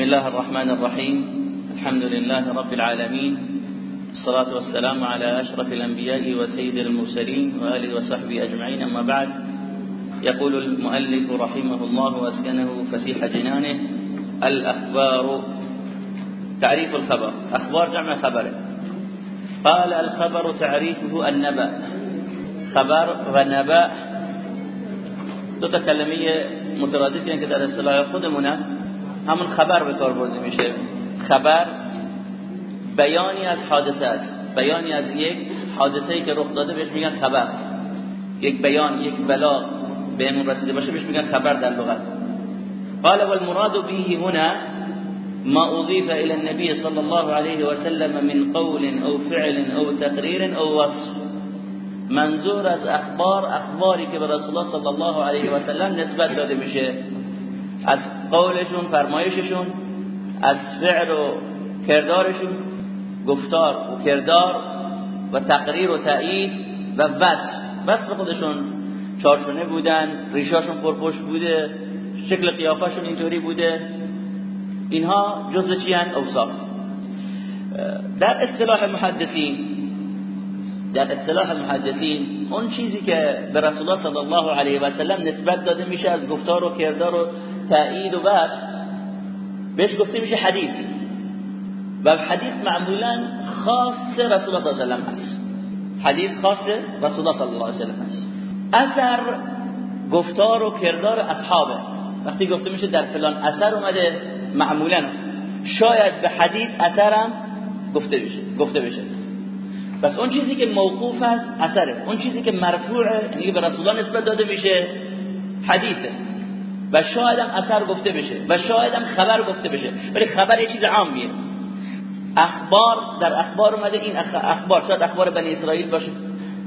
بسم الله الرحمن الرحيم الحمد لله رب العالمين الصلاة والسلام على أشرف الأنبياء وسيد المرسلين وآله وصحبه أجمعين أما بعد يقول المؤلف رحمه الله وأسكنه فسيح جنانه الأخبار تعريف الخبر أخبار جمع خبر قال الخبر تعريفه النبأ خبر ونبأ دو تا کلمه مترادفی که در همون خبر به کار برده میشه. خبر بیانی از حادثه است. بیانی از یک حادثه ای که رخ داده بهش میگن خبر. یک بیان یک بلا بهمون رسیده باشه بهش میگن خبر در لغت. قال والمراد به هنا ما اضيف الى النبي صلى الله عليه وسلم من قول او فعل او تقرير او وصف. منظور از اخبار اخباری که به رسول الله صلی الله علیه و سلم نسبت داده میشه. از قولشون فرمایششون از فعل و کردارشون گفتار و کردار و تقریر و تایید و وصف. وصف خودشون چارشونه بودن ریشاشون پرپشت بوده شکل قیافشون اینطوری بوده. اینها جزء چی اوصاف. در اصطلاح محدثین در اصطلاح محدثین اون چیزی که به رسول الله صلی الله علیه و سلم نسبت داده میشه از گفتار و کردار و تایید و بحث. بهش گفته میشه حدیث. و حدیث معمولا خاص رسول الله صلی الله علیه و هست حدیث خاص رسول الله صلی الله علیه و هست اثر گفتار و کردار اصحابه. وقتی گفته میشه در فلان اثر اومده معمولا. شاید به حدیث اثرم گفته بشه گفته بشه. بس اون چیزی که موقوف است اثره. اون چیزی که مرفوعه یعنی به رسول الله نسبت داده میشه حدیثه. و شاید هم اثر گفته بشه و شاید هم خبر گفته بشه ولی خبر یه چیز عامیه. اخبار در اخبار اومده این اخبار شاید اخبار بنی اسرائیل باشه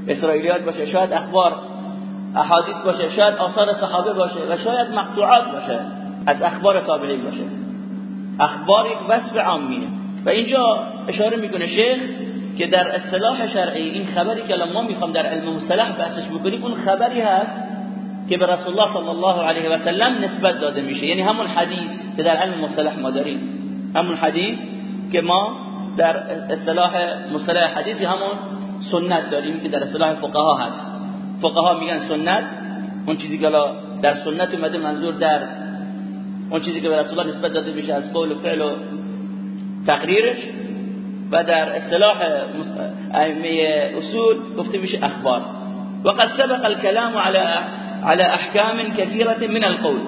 اسرائیلیات باشه شاید اخبار احادیث باشه شاید آثار صحابه باشه و شاید مقطوعات باشه از اخبار تابعین باشه. اخبار یک وصف عامیه. و اینجا اشاره می‌کنه شیخ که در اصطلاح شرعی این خبری که ما می‌خوام در علم مصطلح بحثش بکنیم اون خبری هست که به رسول الله صلی الله علیه و سلم نسبت داده میشه. یعنی همون حدیث که در علم مصطلح ما داریم. همون حدیث که ما در اصطلاح مصطلح حدیثی همون سنت داریم که در اصطلاح فقها هست. فقها میگن سنت. اون چیزی که در سنت اومده منظور در اون چیزی که به رسول الله نسبت داده میشه از قول و فعل و تقریرش. و در اصطلاح ائمه اصول گفته میشه اخبار. وقد سبق الكلام على على أحكام كثيرة من القول.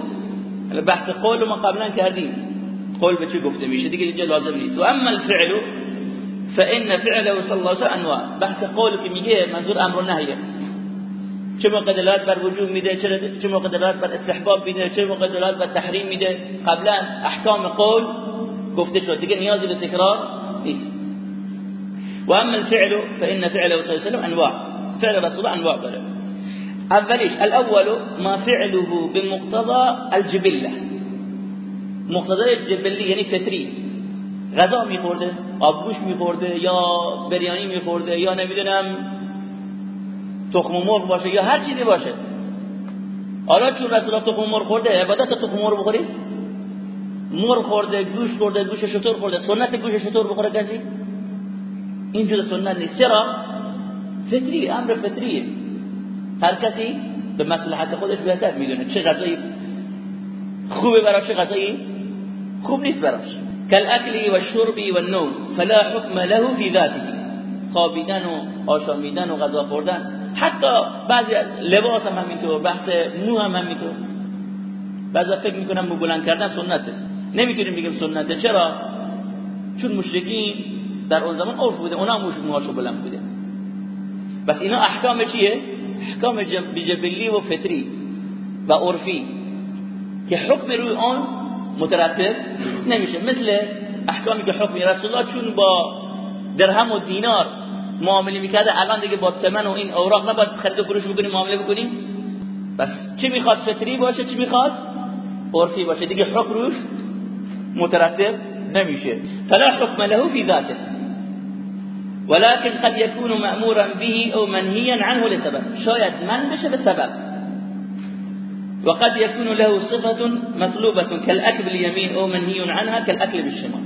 بحث قول ما قبلا کردیم قول به چی گفته میشه دیگه اینجا لازم نیست و أما الفعل فإن فعله صلى الله عليه وسلم أنواع. بحث قول که میگه منظور أمر و نهیه چه موقع دلالت بر وجوب میده چه موقع دلالت بر استحباب میده چه موقع دلالت بر تحریم میده قبلا احکام قول. گفته شد دیگه نیازی به تکرار نیست و اما الفعل فإن فعله صلى الله عليه وسلم أنواع. فعل رسول أنواع. داره اولیش الاول ما فعله بمقتضى الجبله مقتضای جبلی یعنی فطری. غذا میخورده آبگوش میخورده یا بریانی میخورده یا نمی‌دونم تخم مرغ باشه یا هر چیزی باشه. حالا چون رسول الله تخم مرغ خورده عبادت تخم مرغ بخوری مرغ خورده گوش خورده گوش شطور خورده. سنت گوش شطور بخوره کسی؟ این جور سنت نیست. چرا؟ فطری امر فطریه. هر کسی به مصلحت خودش بهتر می‌دونه چه غذایی خوبه براش چه غذایی خوب نیست براش. کالاکل و شربی و نوم فلا حکم له فی ذاته. خوابیدن و آشامیدن و غذا خوردن. حتی بعضی لباس هم همینطور بحث مو هم همینطور. بعضی فکر می‌کنم مو بلند کردن سنته. نمی‌تونیم بگیم سنته. چرا؟ چون مشرکین در اون زمان عرف بوده اونا هم موهاشو بلند بوده. بس اینا احکام چیه؟ احکام جبلی و فطری و عرفی. که حکم روی آن مترتب نمیشه. مثل احکامی که حکم رسول الله چون با درهم و دینار معامله می‌کرده الان دیگه با تمن و این اوراق نباید خرید و فروش بکنیم معامله بکنیم. بس چی می‌خواد فطری باشه چی می‌خواد عرفی باشه. دیگه حکم روش مترتب نمیشه. فلا حکم له فی ذاته. ولكن قد يكون مأمورا به او منهيا عنه لسبب. شاید من بشه به سبب. وقد يكون له صفة مطلوبة كالأكل باليمين أو منهي عنها كالأكل بالشمال.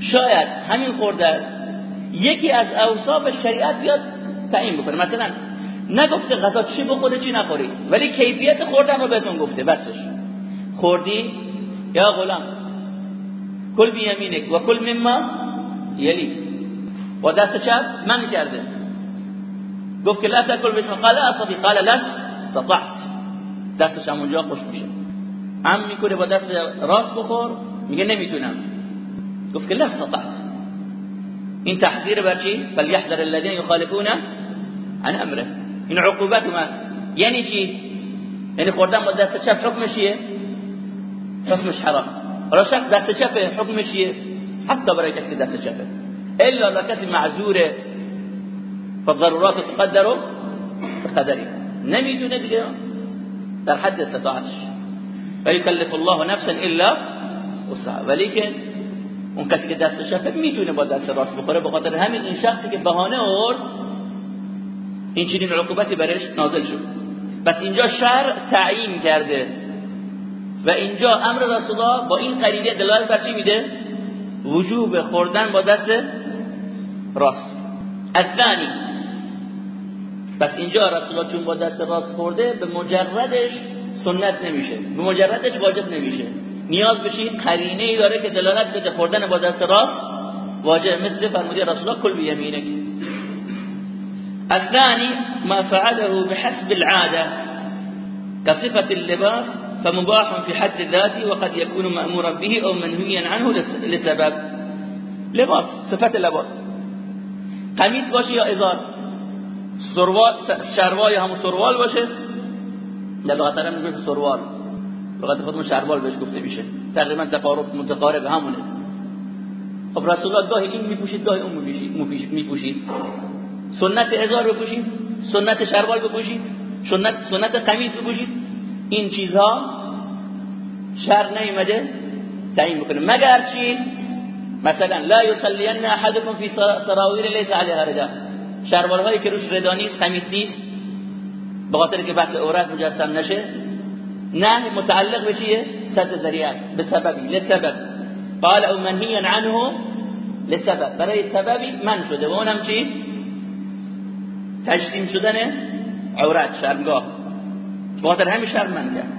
شاید همین خورده یکی از اوصاف شریعت بیاد تعیین بکنه. مثلا نگفته غذا چی بخوره چی نخوری ولی کیفیت خوردن رو بهتون گفته. بسش. خوردی؟ یا غلام؟ کل بیمینک و کل مما یلیک. و دست چپ من کرده. گفت که لا تاکل بشما قال اصابی قال لس تطعت دستش همونجا خوش میشه. هم می‌کنه با دست راست بخور. میگه نمی‌تونم. گفت که لس تطعت این تحذیر بر چی؟ فلیحذر الذين يخالفون عن امره. این عقوبت ما یعنی چی؟ یعنی خوردن با دست چپ حکمش چیه؟ حکمش حرام. راشد دست چپ حکمش چیه؟ حتی برای کسی دست چپه. الا اذا کسی معذوره فالضرورات تقدر بقدره. نمی‌تونه دیگه در حد استطاعتش فیکلف الله نفسا الا وسعها. ولیکن اون کسی که دست چپه می‌تونه با دست راست بخوره به خاطر همین این شخصی که بهانه آورد این چنین عقوبتی برش نازل شد. پس اینجا شر تعیین کرده. و اینجا امر رسول الله با این قرینه دلالت بر چی میده؟ وجوب خوردن با دست راست. الثانی. پس اینجا رسول الله چون با دست راست خورده به مجردش سنت نمیشه. به مجردش واجب نمیشه. نیاز بشی قرینه ای داره که دلالت بده. خوردن با دست راست واجب. مثل فرمودی رسول الله کل بیمینک. الثاني ما فعله بحسب العادة كصفة اللباس فمباح في حد ذاته وقد يكون مأمورا به أو منهيا عنه لسبب. لباس صفة اللباس قمیص باشه یا ازار؟ سروال شروال همون سروال باشه؟ در لغت عرب میگه سروال. لغت خودمون شروال بهش گفته میشه. تقریبا تقارب متقارب همونه. خب رسول الله گاهی این میپوشید گاهی اون میپوشید سنت ازار بپوشید سنت شروال بپوشید سنت سنت قمیص بپوشید. این چیزها شر نیومده تعیین بکنه. مگر چی؟ مثلا لا یصلین احدکم فی سراویل لیس علیها ردا شروال هایی که روش ردا نیست قمیص نیست به خاطر که بحث عورت مجسم نشه. نه متعلق به چیه؟ صد ذریعه به سببی لسبب قال أو منهی عنه لسبب برای سببی من شده و اونم چی؟ تجسیم شدن عورت شرمگاه بخاطر همین شرم من کرد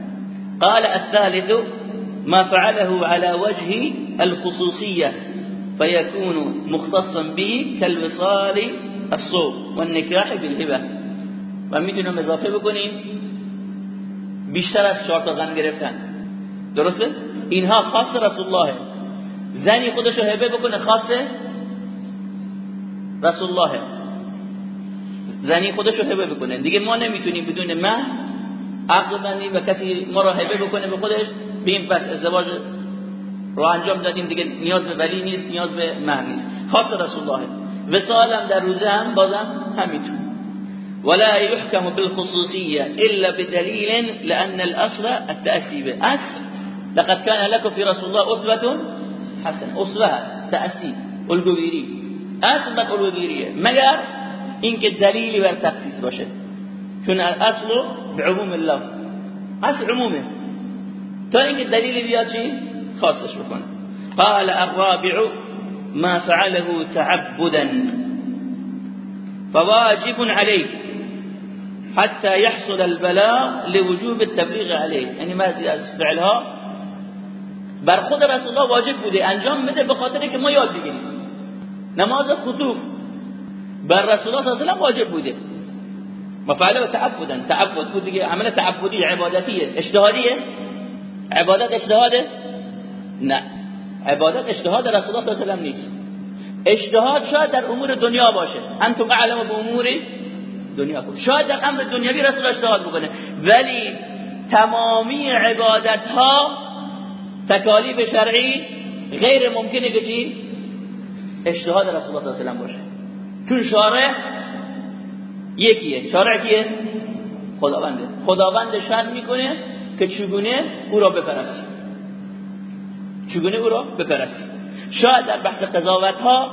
قال الثالث ما فعله على وجه الخصوصية. فيكون مختصا به كالوصال الصوم والنكاح بالهبة. و می‌تونیم اضافه بکنیم. بیشتر از چهار تا زن گرفتن. درسته؟ اینها خاص رسول الله زنی خودشو هبه بکنه خاص رسول الله زنی خودشو هبه بکنه. دیگه ما نمی‌تونیم بدون مه عقد بندیم و کسی ما را هبه بکنه به خودش. بیم پس ازدواج رو انجام دادیم دیگه نیاز به ولی نیست نیاز به مه نیست. خاص رسول الله وصالم در روزه هم بازم همینطور. ولا يحكم بالخصوصية إلا بدليل لأن الأصل التأسي به. أصل. لقد كان لكم في رسول الله أسوة حسنة. أسوة تأسي الجبيري أصل الجبيرية مگر اینکه دلیلی بر تخصیص باشه. چون اصل به عموم الله. اصل عمومه. تا اینکه دلیلی بیاد چی؟ خاصش بکنه قال الرابع ما فعله تعبدا فواجب عليه حتى يحصل البلاء لوجوب التبلیغ عليه. یعنی بعضی از فعلها. بر خود رسول الله واجب بوده أنجام بده به خاطر ما یاد بگیریم نماز خطوف. بر رسول الله صلی الله واجب بوده مفعله تعبدا. تعبد بود دیگه عمل تعبدی عبادتیه اجتهادیه عبادت اجتهاده نه. عبادت اجتهاد رسول الله صلی الله علیه و نیست. اجتهاد شاید در امور دنیا باشه. انتم اعلم به امور دنیا کن. شاید در امر دنیوی رسول اجتهاد بکنه. ولی تمامی عبادت ها تکالیف شرعی غیر ممکنه که چی؟ اجتهاد رسول الله صلی الله علیه و باشه. چون شارع یکیه. شارع کیه؟ خداونده. خداوند شرط می‌کنه که چگونه او را بپرستی چگونه او را بپرستی شاید در بحث قضاوت ها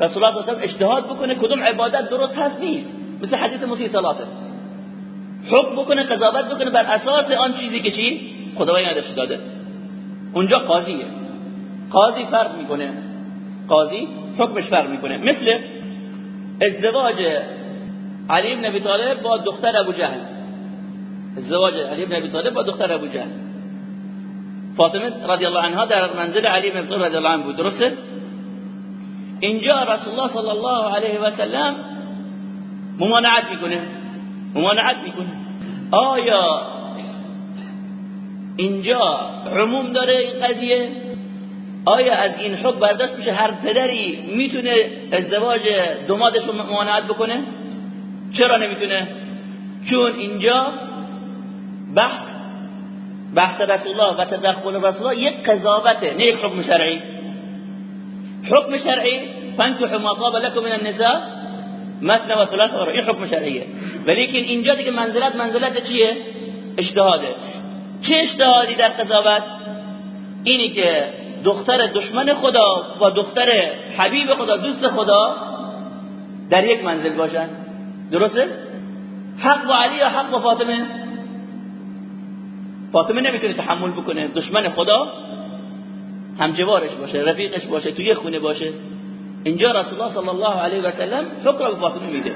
رسول الله صلی اجتهاد بکنه کدوم عبادت درست هست نیست. مثل حدیث مسیح صلاته. حکم بکنه قضاوت بکنه بر اساس آن چیزی که چی؟ خداوند یادش داده. اونجا قاضیه. قاضی فرق می‌کنه. قاضی حکمش فرق می‌کنه. مثل ازدواج علی بن ابی طالب با دختر ابو جهل. ازدواج علی بن ابی طالب با دختر ابو جهل. فاطمه رضی الله عنها در منزل علی بن طالب رضی الله عنه بود. درسته؟ اینجا رسول الله صلی الله علیه و سلم ممانعت می‌کنه. ممانعت می‌کنه. آیا اینجا عموم داره این قضیه؟ آیا از این حکم برداشت میشه؟ هر پدری می‌تونه ازدواج دمادش رو ممانعت بکنه؟ چرا نمی‌تونه؟ چون اینجا بحث بحث رسول الله و تدخل رسول الله یک قضاوته نه یک حکم شرعی. حکم شرعی فانكحوا ما طاب لكم من النساء مثنى و ثلاث و این حکم شرعیه. ولیکن اینجا دیگه منزلت منزلت چیه؟ اجتهاده چه اجتهادی در قضاوت؟ اینی که دختر دشمن خدا و دختر حبیب خدا دوست خدا در یک منزل باشن. درسته؟ حق با علی یا حق با فاطمه؟ فاطمه نمی‌تونه تحمل بکنه دشمن خدا همجوارش باشه رفیقش باشه توی خونه باشه. اینجا رسول الله صلی الله علیه و سلم حکم به فاطمه میده.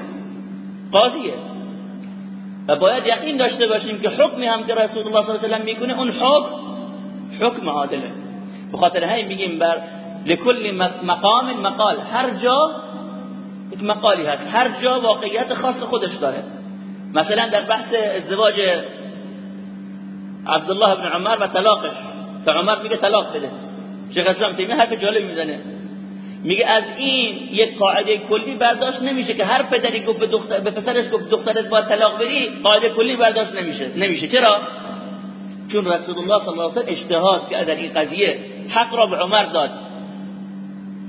قاضیه. و باید یقین داشته باشیم که حکمی هم که رسول الله صلی الله علیه و سلم می‌کنه اون حکم حکم عادله. به خاطر همین میگیم بر لکل مقام مقال هر جا یک مقالی هست هر جا واقعیت خاص خودش داره. مثلا در بحث ازدواج عبدالله بن عمر و طلاقش. که عمر میگه طلاق بده. شیخ اسلام تیمی حرف جالب می‌زنه. میگه از این یک قاعده کلی برداشت نمیشه که هر پدری گفت به, دختر به پسرش گفت دخترت با طلاق بدی قاعده کلی برداشت نمیشه. نمیشه. چرا؟ چون رسول الله صلی الله علیه و اجتهاد که در این قضیه حق را به عمر داد.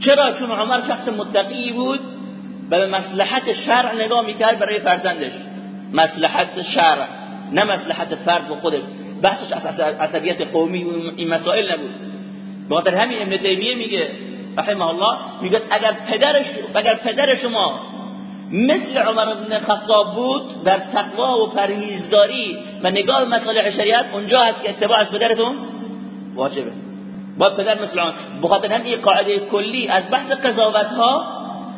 چرا؟ چون عمر شخص متقی بود به مصلحت شرع نگاه می‌کرد برای فرزندش. مصلحت شرع نه مصلحت فرد و خودش. بحثش از عصبیت قومی این مسائل نبود. بخاطر همین ابن تیمیه میگه رحمه الله میگه اگر پدرش اگر پدر شما مثل عمر بن خطاب بود در تقوا و پرهیزگاری و نگاه مسائل شریعت اونجا هست که اتباع از پدرتون واجبه. با پدر مثل عمر بخاطر هم این قاعده کلی از بحث قضاوت ها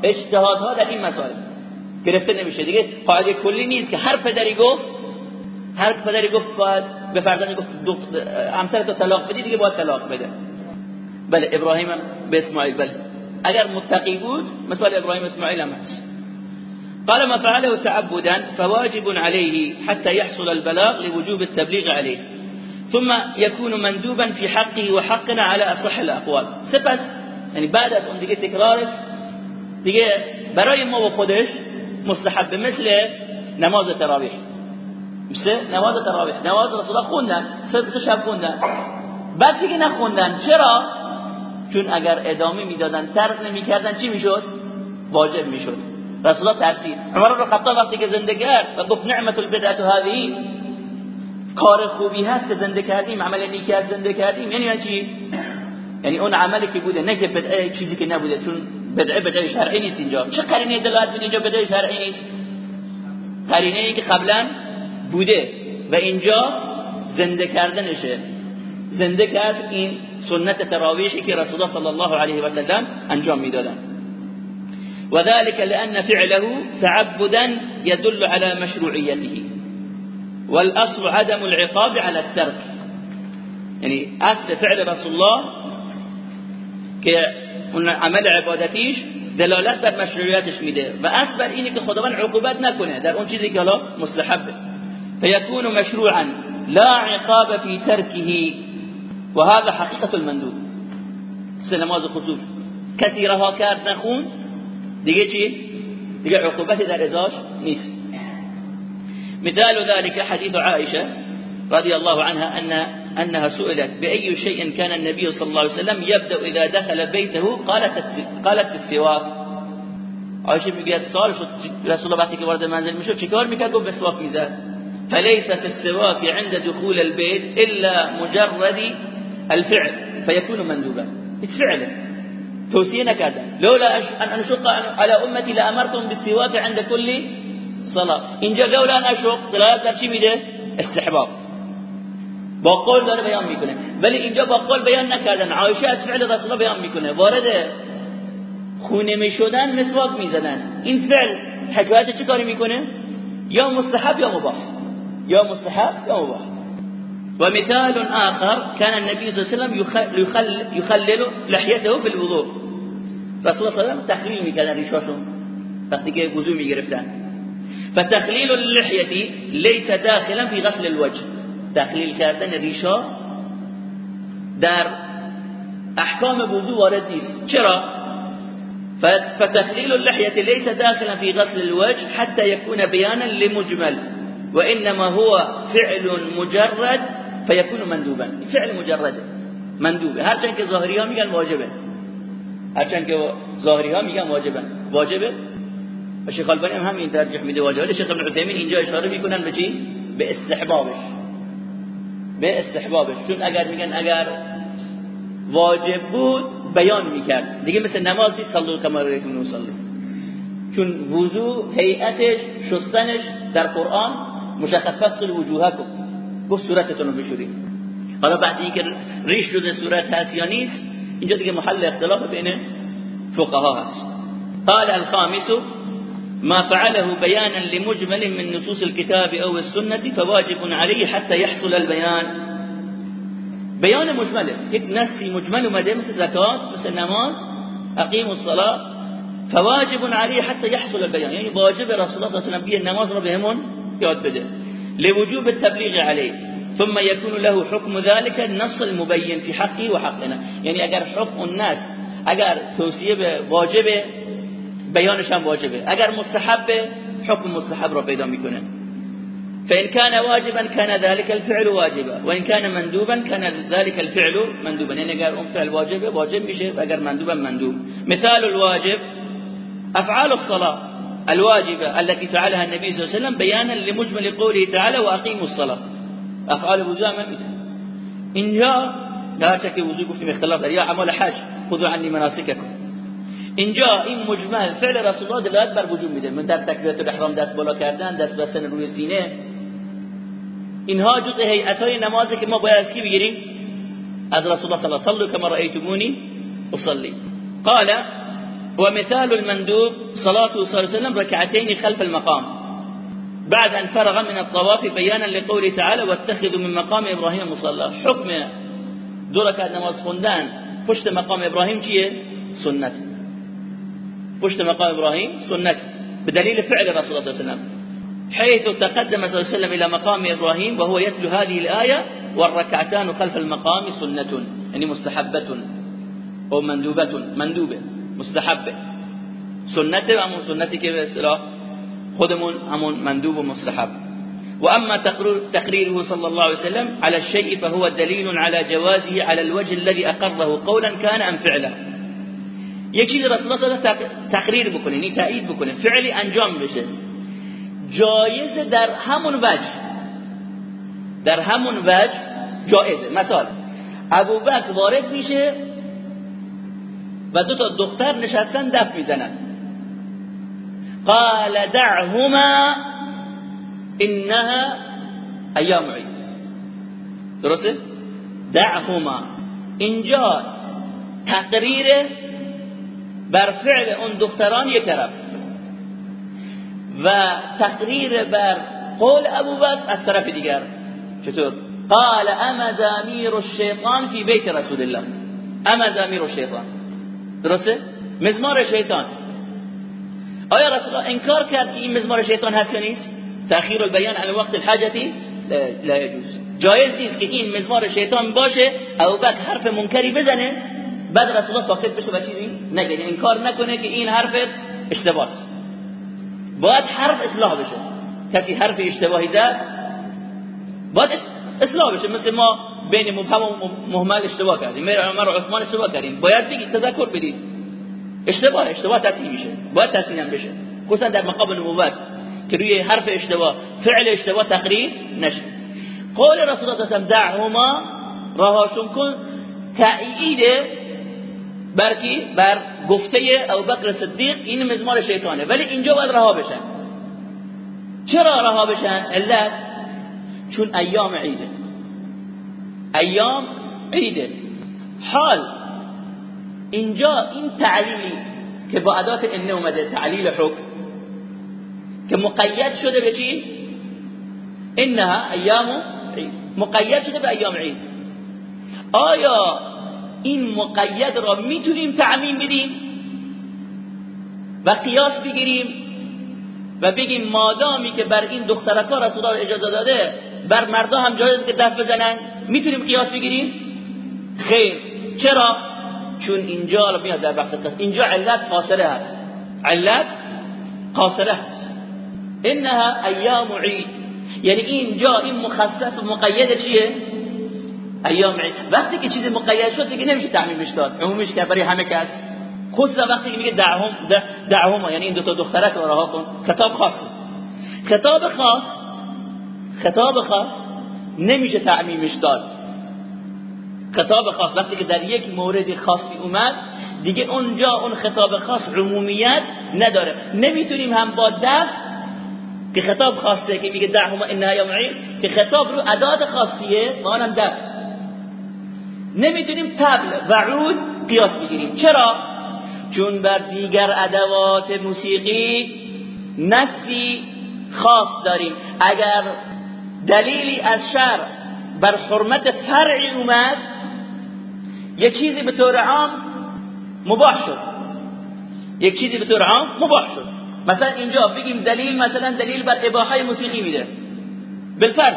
اجتهاد ها در این مسائل گرفته نمیشه. دیگه قاعده کلی نیست که هر پدری گفت هر پدری گفت باید به فرزند گفت همسرتو طلاق بدی دیگه باید طلاق بده. بله ابراهیم به اسماعیل بله. اگر متقی بود مثال ابراهیم اسماعیل هم هست. قال ما فعله تعبدا فواجب عليه حتى يحصل البلاغ لوجوب التبليغ عليه ثم يكون مندوبا في حقه وحقنا على اصح الاقوال. سپس یعنی بعد از اون دیگه تکرارش دیگه برای ما و خودش مستحب مثل نماز تراویح. مثل نماز تراویح نماز رسول الله خوندن سه شب خوندن بعد دیگه نخوندن چرا چون اگر ادامه می‌دادن ترک نمی‌کردن چی می‌شد واجب می‌شد رسول الله ترسید عمر بن خطاب وقتی که زنده کرد و گفت نعمت البدعه هذه کار خوبی هست که زنده کردیم عمل نیکی از زنده کردیم یعنی چی یعنی اون عملی که بوده نه که بدعه چیزی که نبوده چون بدعه بدعه شرعی نیست اینجا چه قرینه دلالت اینجا بدعه شرعی نیست قرینه ای که قبلا بوده و اینجا زنده کردنشه. زنده کرد این سنت تراویحی که رسول الله صلی الله علیه و سلم انجام می‌دادن. وذلك لأن فعله تعبدا يدل على مشروعيته والأصل عدم العقاب على الترك يعني اصل فعل رسول الله که اون عمل عبادتیش دلالت بر مشروعیتش میده. و اصل بر اینه که خداوند عقوبت نکنه در اون چیزی که حالا مستحبه. فيكون مشروعا لا عقاب في تركه. وهذا حقيقة المندوب. مثل نماز خصوص. کسی رها کرد نخوند دیگه چی؟ دیگه در ازاش نیست. مثال ذلك حديث عائشة رضي الله عنها أن أنها سئلت بأي شيء كان النبي صلى الله عليه وسلم يبدأ إذا دخل بيته؟ قالت قالت بالسواك عائشة میگه سوال شد رسول الله که وارد منزل میشد چیکار میکرد؟ مسواک میزد. فليس في السواك عند دخول البيت إلا مجرد الفعل فيكون مندوبا. فعلا توصيه نكادا لولا أن أشق على أمتي لأمرتهم بالسواك عند كل الصلاه اینجا قولا أشق دلالت در چی میده استحباب. با داره بیان میکنه ولی اینجا با قول بیان نکردن عایشه از فعل رسول الله بیان میکنه وارد. خونه میشدن مسواک میزدن این فعل حکایت چه کاری میکنه یا مستحب یا مباح. یا مستحب یا مباح ومثال آخر كان النبي صلى الله عليه وسلم يخل يخلل لحيته في الوضوء. رسول الله صلى الله عليه وسلم تخلیل میکردن ریشاشون وقتی ليس داخلا في غسل الوجه. تخلیل کردن ریشا در احکام وضو وارد نیست. فتخليل اللحية ليس داخلا في غسل الوجه حتى يكون بيانا لمجمل. وإنما هو فعل مجرد فيكون مندوبا. فعل مجرد. مندوبه. هرچند که ظاهری ها میگن واجبه. هرچند که ظاهری ها میگن واجبه. واجبه؟ و شیخ البانی هم همین ترجیح میده واجبه. شیخ ابن عثیمین اینجا اشاره می‌کنن به چی؟ به استحبابش. به استحبابش. چون اگر میگن اگر واجب بود بیان می‌کرد. دیگه مثل نماز نیست. صلو رأیتمون نصلی چون وضو هیئتش شستنش در قرآن مشخص فصل وجوهکم گفت صورتتون رو بشورید. حالا بعد اینکه ریش جز صورت هست یا نیست اینجا دیگه محل اختلاف بین فقها هست. قال الخامس ما فعله بيانا لمجمل من نصوص الكتاب أو السنة فواجب عليه حتى يحصل البيان بیان مجمله. یک نصی مجمل اومده مثل زکات مثل نماز اقیم الصلاة. فواجب علیه حتى يحصل البيان یعنی واجب رسول الله صلی الله علیه و نماز رو یاد بده لوجوب التبلیغ علیه ثم يكون له حكم ذلك النص المبين في حقه وحقنا. یعنی اگر حکم الناس اگر توصیه به واجب بیانش هم واجبه. اگر مستحب حکم مستحب رو پیدا میکنه. فإن كان واجبا كان ذلك الفعل واجبا. وإن كان مندوبا كان ذلك الفعل مندوبا. يعني اگر اون فعل واجبه واجب میشه. اگر مندوبا مندوب. مثال الواجب افعال الصلاة. الواجبة التي فعلها النبي صلى الله عليه وسلم بيانا لمجمل قوله تعالى وأقيموا الصلاة. أفعال الوضوء ما مثل. در چه که وضوء گفتیم اختلاف در یا اعمال حج خذوا عني مناسككم. اینجا این مجمل فعل رسول الله دلالت بر وجود میده من در تکبیرات الإحرام دست بالا کردن دست بستن روی سینه. اینها جز هیئتای نمازه که ما باید از کی از رسول الله صلی الله علیه و سلم کما رأیتمونی قال ومثال المندوب صلاته صلى الله عليه وسلم ركعتين خلف المقام. بعد أن فرغ من الطواف بيانا لقوله تعالى واتخذوا من مقام إبراهيم مصلى حكم دو ركعت نماز خوندن پشت مقام ابراهیم چیه سنت پشت مقام ابراهیم سنت بدليل فعل رسول الله صلى الله عليه وسلم. حيث تقدم صلى الله عليه وسلم إلى مقام إبراهيم وهو يتلو هذه الآية والركعتان خلف المقام سنة يعني مستحبة أو مندوبة. مندوبة. مستحبة سنة أم سنة كيف خدمون همون مندوب ومستحب وأما تقريره صلى الله عليه وسلم على الشيء فهو دليل على جوازه على الوجه الذي أقره قولا كان أم فعلا. یک چیز رسول الله صلی تقریر بکنه یعنی تایید بکنه. فعلی انجام بشه. جایز در همون وجه در همون وجه جایزه. مثال ابو بکر وارد میشه و دو تا دختر نشستن دف می‌زنن. قال دعهما انها ایام عید. درسته؟ دعهما. اینجا تقریر بر فعل اون دختران یک طرف و تقریر بر قول ابو بکر از طرف دیگر. چطور؟ قال اما زامیر الشیطان فی بیت رسول الله. اما زامیر الشیطان. درسته؟ مزمار شیطان. آیا رسول الله انکار کرد که این مزمار شیطان هست یا نیست؟ تاخیر البیان عن وقت الحاجتی لا يجوز جایز نیست که این مزمار شیطان باشه ابوبکر حرف منکری بزنه بعد رسول الله ساکت بشه و چیزی نگه انکار نکنه که این حرف اشتباهه باید حرف اصلاح بشه. کسی حرف اشتباهی زد باید اصلاح بشه. مثل ما بین مبهم و مهمل اشتباه کردیم. میر عمر و عثمان اشتباه کردیم. باید بگید تذکر بدید. اشتباه اشتباه تصحیح میشه. باید تصحیح بشه. خصوصا در مقام نبوت که روی حرف اشتباه فعل اشتباه تقریر نشه. قول رسول الله صلی دعهما راهاشون کن. تأیید بر کی؟ بر گفته ابوبکر صدیق. این مزمار شیطانه. ولی اینجا باید رها بشن. چرا رها بشن؟ علت چون ایام عیده. ایام عیده. حال. اینجا این تعلیلی که با ادات انه اومده تعلیل حکم که مقید شده به چی؟ انها ایام عید. مقید شده به ایام عید. آیا این مقید را می‌تونیم تعمیم بدیم و قیاس بگیریم و بگیم مادامی که بر این دخترکا رسول الله اجازه داده بر مردا هم جایز که دف بزنن. می‌تونیم قیاس بگیریم؟ خیر. چرا؟ چون اینجا میاد در وقت قصد اینجا علت قاصره هست. علت قاصره هست. انها ایام عید. یعنی اینجا این مخصص و مقید چیه؟ ایام عید. وقتی که چیزی مقید شد دیگه نمیشه تعمیمش داد. عمومیش که برای همه کس. خصوصا وقتی که میگه دعهم دعهم یعنی این دو تا دخترک رو رها کن. خطاب خاص. خطاب خاص خطاب خاص نمیشه تعمیمش داد. خطاب خاص وقتی که در یک مورد خاصی اومد دیگه اونجا اون خطاب خاص عمومیت نداره. نمی‌تونیم هم با دف که خطاب خاصه که میگه دعهما انها یوم که خطاب رو ادات خاصیه و آنم دف. نمی‌تونیم تبل و عود قیاس بگیریم. چرا؟ چون بر دیگر ادوات موسیقی نسی خاص داریم. اگر دلیلی از شر بر حرمت فرعی اومد یک چیزی به طور عام مباح شد. یک چیزی به طور عام مباح شد. مثلا اینجا بگیم دلیل مثلا دلیل بر اباحه موسیقی میده. بالفرض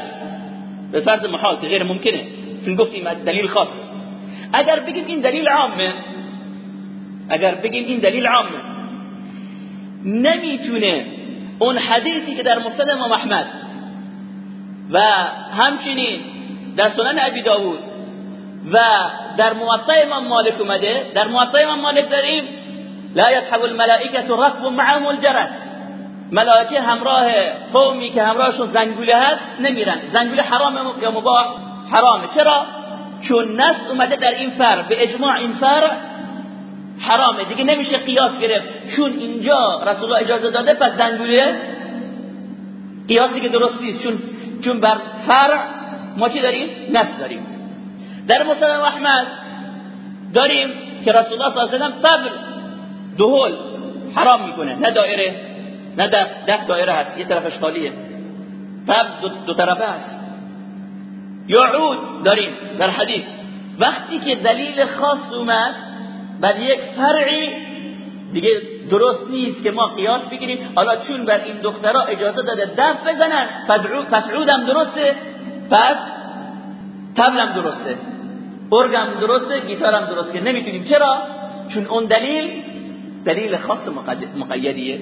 بالفرض محال که غیر ممکنه. چون گفتیم دلیل خاصه اگر بگیم این دلیل عامه اگر بگیم این دلیل عامه نمی‌تونه اون حدیثی که در مسند امام احمد و همچنین در سنن ابی داوود و در موطع امام مالک اومده. در موطع امام مالک داریم لا يصحب الملائکه ركب معهم الجرس. ملائکه همراه قومی که همراهشون زنگوله هست نمیرن. زنگوله حرام یا مباح؟ حرامه. چرا؟ چون نص اومده در این فر به اجماع این فر حرامه. دیگه نمیشه قیاس گرفت. چون اینجا رسول الله اجازه داده پس زنگوله قیاسی که درست نیست. چون چون بر فرع ما چی داریم؟ نص داریم. در مسلم احمد داریم که رسول الله صلی الله علیه و طبل دهول حرام می‌کنه. نه دایره نه دست دایره هست یه طرفش خالیه. طبل دو, دو طرفه هست. یعود داریم در حدیث. وقتی که دلیل خاص اومد بر یک فرعی دیگه درست نیست که ما قیاس بگیریم. حالا چون بر این دخترها اجازه داده دف بزنن پس عودم درسته؟ پس تبلم درسته. ارگم درسته گیتارم درسته. نمی‌تونیم. چرا؟ چون اون دلیل دلیل خاص مقیدیه.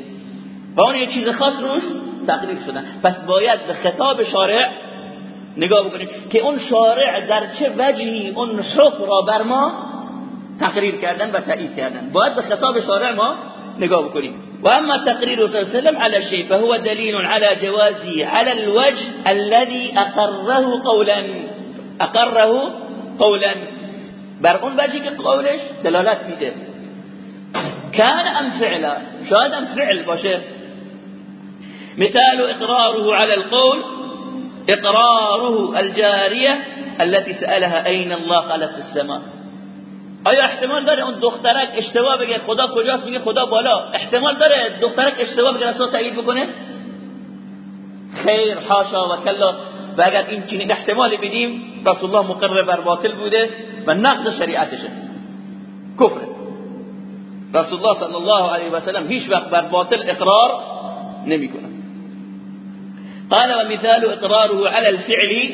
و اون یه چیز خاص روش تقریب شدن. پس باید به خطاب شارع نگاه بکنیم که اون شارع در چه وجهی اون حکم را بر ما تقریر کردن و تأیید کردن. باید به خطاب شارع ما نگاه بکنیم. و اما تقریر علیه و على شيء فهو دلیل على جوازه على الوجه الذي اقره قولا. اقره قولا. بر اون وجهی که قولش دلالت میده. كان ام فعلا شاید ام فعل باشه. مثال اقراره على القول اقراره الجاريه التي سألها أين الله؟ قالت في السماء. آیا احتمال داره اون دخترک اشتباه بگه؟ خدا کجاست؟ میگه خدا بالا. احتمال داره دخترک اشتباه بگه؟ رسول تایید بکنه؟ خیر حاشا و کلا. و اگر این چنین احتمال بدیم رسول الله مقرر بر باطل بوده و نقض شریعتشه کفر. رسول الله صلی الله علیه و سلم هیچ وقت بر باطل اقرار نمی‌کنه قال ومثال اقراره على الفعل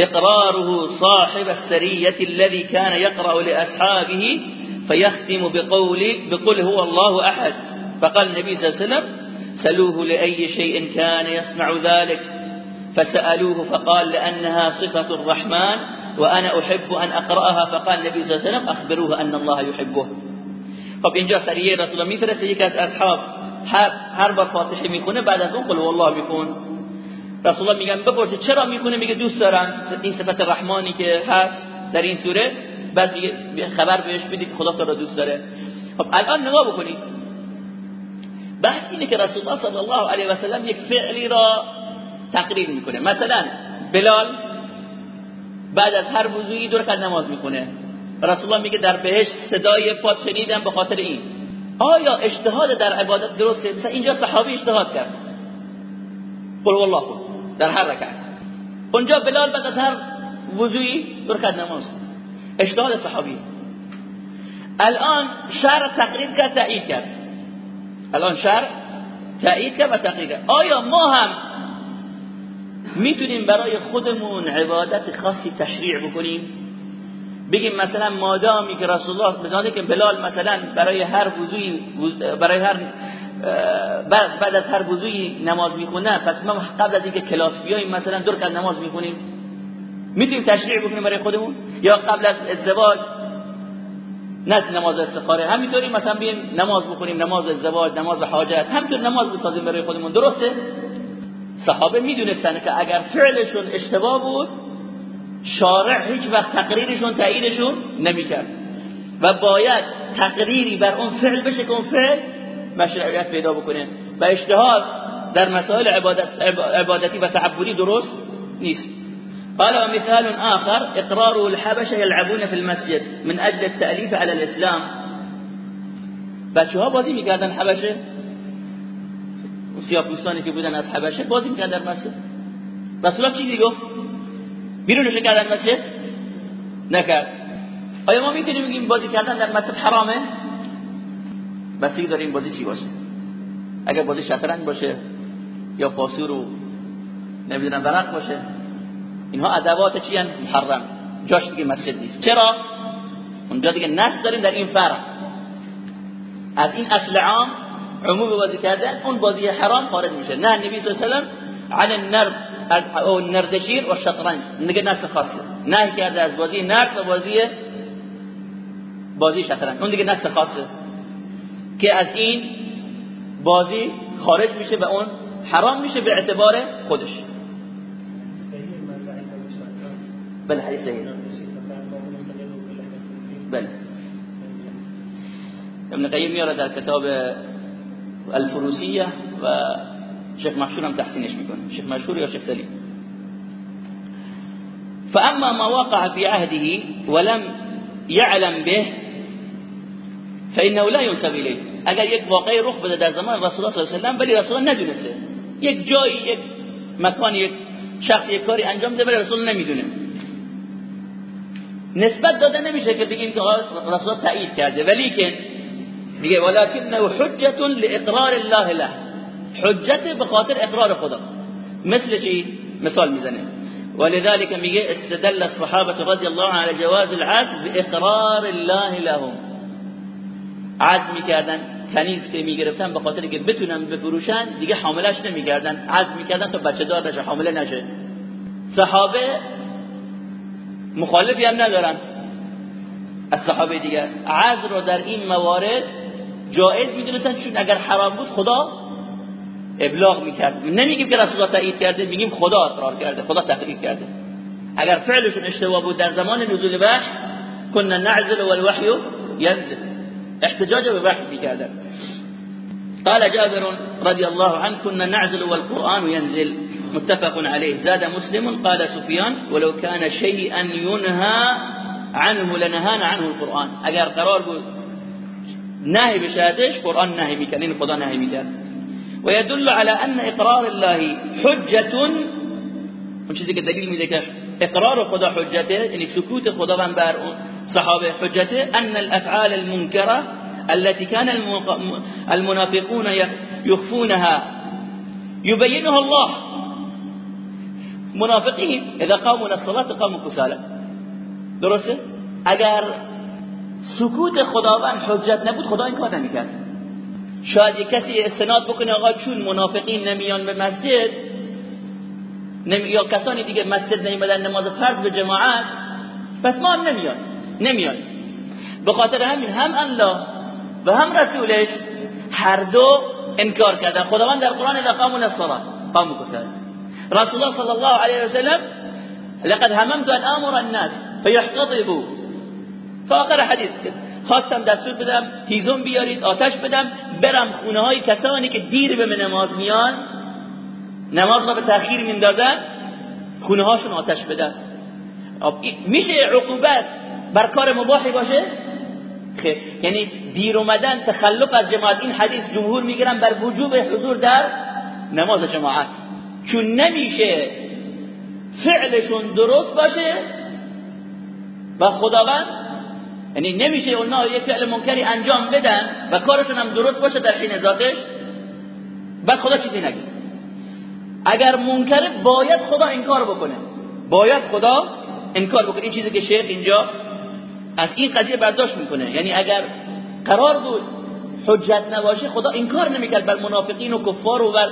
إقراره صاحب السرية الذي كان يقرأ لأصحابه فيختم بقول بقول هو الله أحد. فقال النبي صلى الله عليه وسلم سلوه لأي شيء كان يصنع ذلك؟ فسألوه فقال لأنها صفة الرحمن وأنا أحب أن أقرأها. فقال النبي صلى الله عليه وسلم أخبروه أن الله يحبه. خب اینجا سریه رسول الله یک از أصحاب هر هر بار فاتحه بعد از اون قل والله میخون رسول الله میگن بپرسید چرا می‌خونه میگه دوست دارن این صفت رحمانی که هست در این سوره بعد خبر بهش بدید خدا را دوست داره خب الان نگاه بکنید بحث اینه که رسول الله صلی الله علیه و سلم یک فعلی را تقریر می‌کنه مثلا بلال بعد از هر وضوئی دور رکعت نماز می‌خونه رسول الله میگه در بهشت صدای پاد شنیدم به خاطر این آیا اجتهاد در عبادت درسته مثلا اینجا صحابی اجتهاد کرد قل والله در هر رکعت. اونجا بلال بعد از هر وضوئی دو رکعت نماز. اجتهاد صحابی. الان شرع تقریر کرد تایید کرد. الان شرع تایید کرد و تقریر کرد. آیا ما هم می‌تونیم برای خودمون عبادت خاصی تشریع بکنیم؟ بگیم مثلا مادامی که رسول الله بزانه که بلال مثلا برای هر وضوی برای هر بعد از هر وضوی نماز می‌خونه پس ما قبل از اینکه کلاس بیاییم مثلا دور کن نماز می‌خونیم. می‌تونیم تشریع بکنیم برای خودمون؟ یا قبل از ازدواج؟ نه نماز استخاره همینطوری مثلا بیایم نماز بخونیم نماز ازدواج نماز حاجت همینطور نماز بسازیم برای خودمون. درسته؟ صحابه می‌دونستن که اگر فعلشون اشتباه بود شارع هیچ وقت تقریرشون تاییدشون نمی‌کرد. و باید تقریری بر اون فعل بشه که اون فعل مشروعیت پیدا بکنه و اجتهاد در مسائل عبادت عبادتی و تعبدی درست نیست. قال ومثال آخر إقراره الحبشة يلعبون في المسجد من أجل التأليف على الإسلام بچه ها بازی می‌کردن حبشه. سیاه که بودن از حبشه بازی می‌کردن در مسجد. رسول چی گفت؟ بیرونش کردن مسجد؟ نکرد. آیا ما می‌تونیم بگیم بازی کردن در مسجد حرامه؟ بسیاری داریم بازی چی باشه؟ اگر بازی شطرنج باشه یا پاسور و نمی‌دونم ورق باشه اینها ادوات چی هن؟ محرم. جاش دیگه مسجد نیست. چرا؟ اونجا دیگه نص داریم در این فرق. از این اصل عام عموم بازی کردن اون بازی حرام خارج میشه. نه نبی صلی الله علیه عن النرد او نردشیر و شطرنج. نگه نص خاصه نه کرده از بازی نرد و بازی بازی شطرنج. اون دیگه نص خاصه. که از این بازی خارج میشه و اون حرام میشه به اعتبار خودش. بله حدیث صحیح. بله. ابن قیم میاره در کتاب الفروسیه و شیخ محشور هم تحسینش می‌کنه. شیخ مشهور یا شیخ سلیم؟ فاما ما وقع في عهده ولم يعلم به فانه لا ينسب اليه اگر یک واقعی رخ بده در زمان رسول الله صلی الله علیه و ولی رسول الله ندونسته. یک جایی یک مکان یک شخص یک کاری انجام ده ولی رسول نمی‌دونه. نسبت داده نمیشه که بگیم که رسول تایید کرده. ولی که میگه ولکنه حجت لاقرار الله له. حجت به خاطر اقرار خدا. مثل چی؟ مثال می‌زنه. ولذلك میگه استدل الصحابه رضی الله على جواز العزل باقرار الله لهم. عزم می‌کردن کنیز که می‌گرفتن به خاطر که بتونن بفروشن دیگه حاملش نمی‌کردن. عزم می‌کردن تا بچه دار نشه حامله نشه. صحابه مخالفی هم ندارن. از صحابه دیگر عزل رو در این موارد جایز می‌دونستن چون اگر حرام بود خدا ابلاغ می‌کرد. نمیگیم که رسول الله تایید کرده میگیم خدا اقرار کرده خدا تقریر کرده. اگر فعلشون اشتباه بود در زمان نزول وحی كنا نعزل والوحی ينزل احتجاج به وحی میکردن قال جابر رضي الله عنه كنا نعزل والقرآن ينزل. متفق عليه. زاد مسلم قال سفيان. ولو كان شيئا ينهى عنه لنهانا عنه القرآن. اگر قرار بود نهي بشهادش قرآن میکرد این خدا نهي میکرد. ويدل على أن إقرار الله حجة اون چیزی که دلیل اقرار خدا حجته یعنی سکوت خداوند بر صحابه حجته ان الافعال المنكره التي كان المنافقون يخفونها يبينها الله. منافقین اذا قاموا الصلاه قاموا كسالى. درسته؟ اگر سکوت خداوند حجت نبود خدا این کار نمی‌کرد. شاید یک کسی استناد بکنه آقا چون منافقین نمیان به مسجد نمی... یا کسانی دیگه مسجد نمیدن نماز فرض به جماعت پس ما هم نمیان. نمیان به خاطر همین هم الله و هم رسولش هر دو انکار کردن. خداوند در قرآن اذا قاموا الصلاه قاموا كسالى رسول الله صلى الله عليه وسلم لقد هممت ان امر الناس فيحتضبوا فاخر حديث خواستم دستور بدم هیزم بیارید آتش بدم برم خونه های کسانی که دیر به نماز میان. نماز را به تأخیر میندازن خونه هاشون آتش بدم میشه عقوبت بر کار مباحی باشه؟ خیر. یعنی دیر اومدن تخلف از جماعت. این حدیث جمهور می‌گیرن بر وجوب حضور در نماز جماعت. چون نمیشه فعلشون درست باشه و خداوند یعنی نمیشه اونا یک فعل منکری انجام بدن و کارشون هم درست باشه در حین ذاتش بعد خدا چیزی نگه. اگر منکره باید خدا انکار بکنه. باید خدا انکار بکنه. این چیزی که شیخ اینجا از این قضیه برداشت می‌کنه. یعنی اگر قرار بود حجت نباشه خدا انکار نمی‌کرد بر منافقین و کفار و بر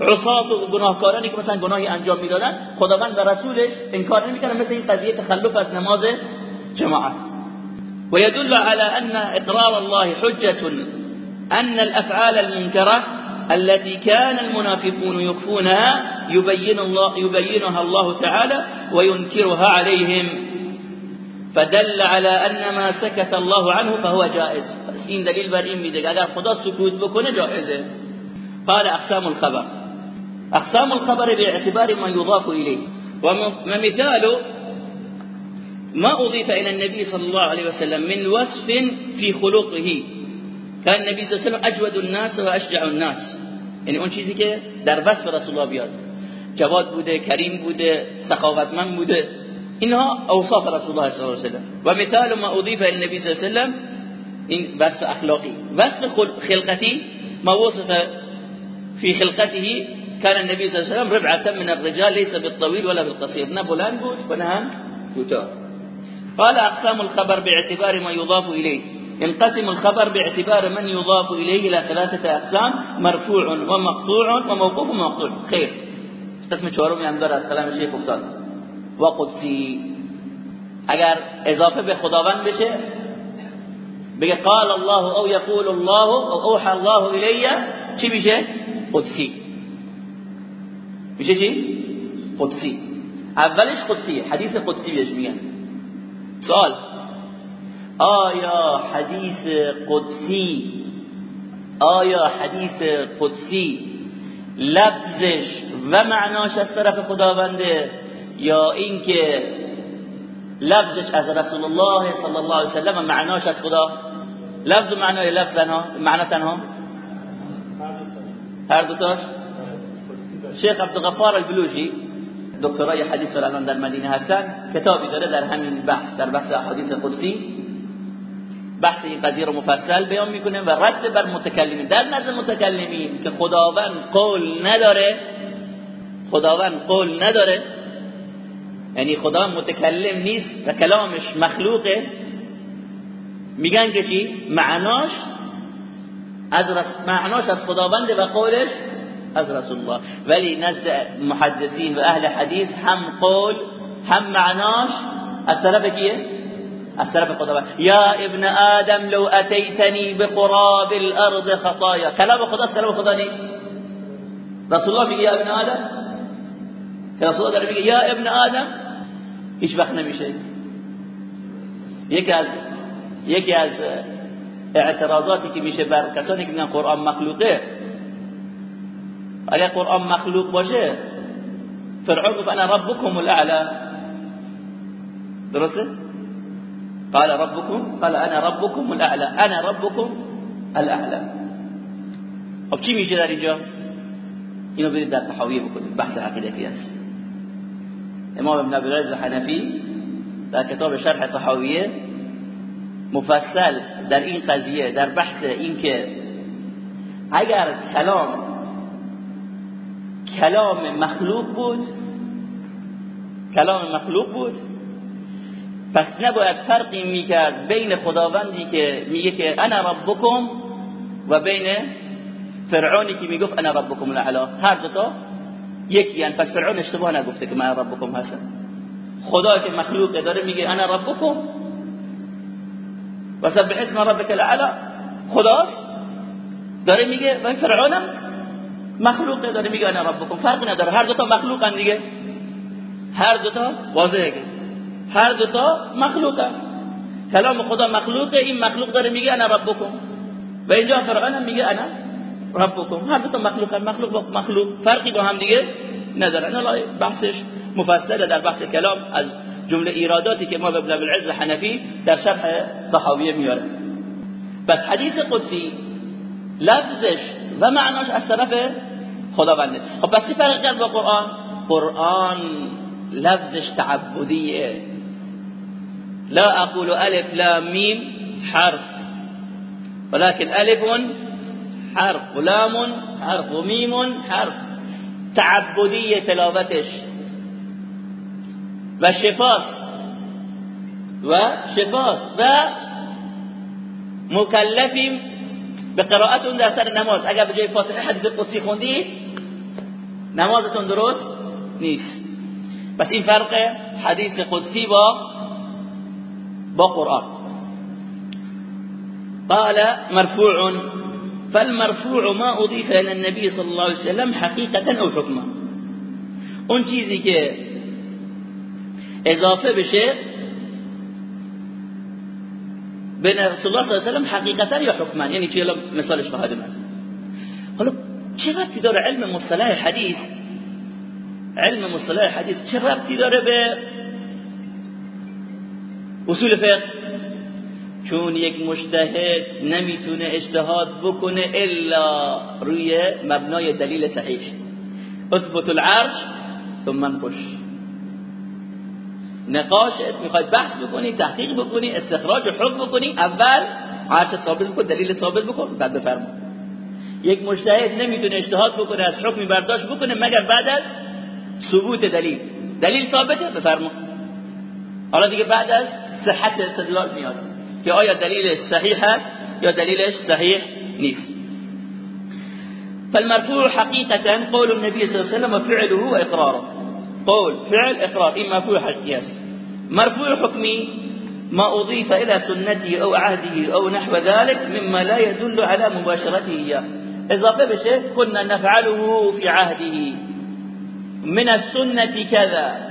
عصات و گناهکارانی که مثلا گناهی انجام می‌دادن. خداوند و رسولش انکار نمی‌کرد مثل این قضیه تخلف از نماز جماعت. ويدل على أن إقرار الله حجة أن الأفعال المنكرة التي كان المنافقون يخفونها يبين الله يبينها الله تعالى وينكرها عليهم. فدل على أن ما سكت الله عنه فهو جائز. این دلیل بر این میده اگر خدا سکوت بکنه جائزه. قال أقسام الخبر. أقسام الخبر باعتبار ما يضاف إليه. ومثال ما أضيف إلى النبي صلى الله عليه وسلم من وصف في خلقه. كان النبي صلى الله عليه وسلم أجود الناس وأشجع الناس. یعنی اون چیزی که در وصف رسول الله بیاد. جواد بوده کریم بوده سخاوتمند بوده. اینها أوصاف رسول الله صلی الله علیه و سلم و مثال ما اضیف النبی صلی الله علیه و سلم این وصف اخلاقی وصف خلقتی ما وصف في خلقته كان النبي صلى الله عليه وسلم ربعة من الرجال ليس بالطويل ولا بالقصير. بلند بود و نه قال أقسام الخبر باعتبار ما يضاف إليه. ينقسم الخبر باعتبار من يضاف إليه إلى ثلاثة أقسام مرفوع ومقطوع وموقوف ومقطوع خير. قسم داره از کلام شیخ افتاد و قدسی. اگر اضافه به خداوند بشه بگه قال الله او يقول الله او اوحى الله الی چی میشه؟ قدسی. میشه چی؟ قدسی. اولش قدسی حدیث قدسی بهش میگن. سوال. آیا حدیث قدسی آیا حدیث قدسی لفظش و معناش از طرف خداونده یا اینکه لفظش از رسول الله صلی الله علیه وسلم معناش از خدا؟ لفظ و معنای لفظ تنها معنا تنها؟ هر دو تاش شیخ عبدالغفار البلوجی دکترای حدیث الان در مدینه هستن کتابی داره در همین بحث در بحث حدیث قدسی. بحث این قضیه مفصل بیان می‌کنه و رد بر متکلمین. در نزد متکلمین که خداوند قول نداره خداوند قول نداره یعنی خدا متکلم نیست و کلامش مخلوقه میگن که چی؟ معناش از رس... معناش از خداوند و قولش از رسول الله ولی نزد محدثین و اهل حدیث هم قول هم معناش از طرف کیه؟ از طرف خداوند. یا ابن آدم لو اتیتنی بقراب الارض خطایا. کلام خدا کلام خدا نیست. رسول الله میگه یا ابن آدم؟ رسول داره میگه یا ابن آدم؟ هیچ وقت نمیشه. یکی از یکی از اعتراضاتی که میشه بر کسانی که میگن قرآن مخلوقه اگر قرآن مخلوق باشه فرعون گفت انا ربكم الاعلى درسته؟ قال ربكم قال انا ربكم الاعلى انا ربكم الاعلى خب چی میشه در اینجا؟ اینو برید در تحاویه بکنید بحث عقیدتی است. امام ابن عبدالعزیز حنفی در کتاب شرح تحاویه مفصل در این قضیه در بحث اینکه اگر کلام کلام مخلوق بود کلام مخلوق بود پس نباید فرقی می‌کرد بین خداوندی که میگه که انا ربکم و بین فرعونی که می‌گفت انا ربکم الاعلا هر دو یکی ان پس فرعون اشتباه نگفته که من ربکم هستم. خدا که مخلوق داره میگه انا ربکم. و سبح اسم ربک الاعلا خداست؟ داره میگه و فرعونم. مخلوق داره میگه انا ربکم. فرق نداره. هر دو تا مخلوقن دیگه. هر دو تا واضحه هر دو تا مخلوقن. کلام خدا مخلوقه. این مخلوق داره میگه انا ربکم. و اینجا فرعون هم میگه انا ربکم هر دو تا مخلوق مخلوق با مخلوق فرقی با هم دیگه ندارن. الله بحثش مفصله در بحث کلام از جمله ایراداتی که ما به ابن العز حنفی در شرح صحابیه میاره. بس حدیث قدسی لفظش و معناش از طرف خداونده. خب بس چی فرق کرد با قرآن؟ قرآن لفظش تعبدیه. لا اقول الف لا میم حرف. ولكن الف حرف ولام حرف وميم حرف تعبدی تلاوتش. و شفاس. و شفاس. و مکلفیم به قرائت اون در سر نماز. اگر به جای فاتحه حدیث قدسی خوندی نمازتون درست نیست. بس این فرق حدیث قدسی با با قرآن. قال مرفوع فالمرفوع ما أضيف إلى النبي صلى الله عليه وسلم حقيقة أو حكما أون چیزی که اضافه بشه بین رسول الله صلی الله علیه و حقیقتا یا حکما؟ یعنی چه مثالش خواهد اومد. حالا چه ربطی داره علم مصطلح حدیث؟ علم مصطلح حدیث چه ربطی داره به اصول فقه؟ چون یک مجتهد نمی‌تونه اجتهاد بکنه الا روی مبنای دلیل صحیح. اثبت العرش ثم انقش. نقاشت می‌خوای بحث بکنی تحقیق بکنی استخراج حکم بکنی اول عرش ثابت بکن دلیل ثابت بکن بعد بفرما. یک مجتهد نمی‌تونه اجتهاد بکنه از حکمی برداشت بکنه مگر بعد از ثبوت دلیل. دلیل ثابته بفرما. حالا دیگه بعد از صحت استدلال میاد. که آیا دلیلش صحیح است یا دلیلش صحیح نیست فالمرفوع حقيقة قول النبي صلى الله عليه وسلم وفعله وإقراره. قول فعل إقرار. إما مرفوع حقيقي مرفوع حكمي ما أضيف إلى سنته أو عهده أو نحو ذلك مما لا يدل على مباشرته إياه. إضافة بشيء كنا نفعله في عهده. من السنة كذا.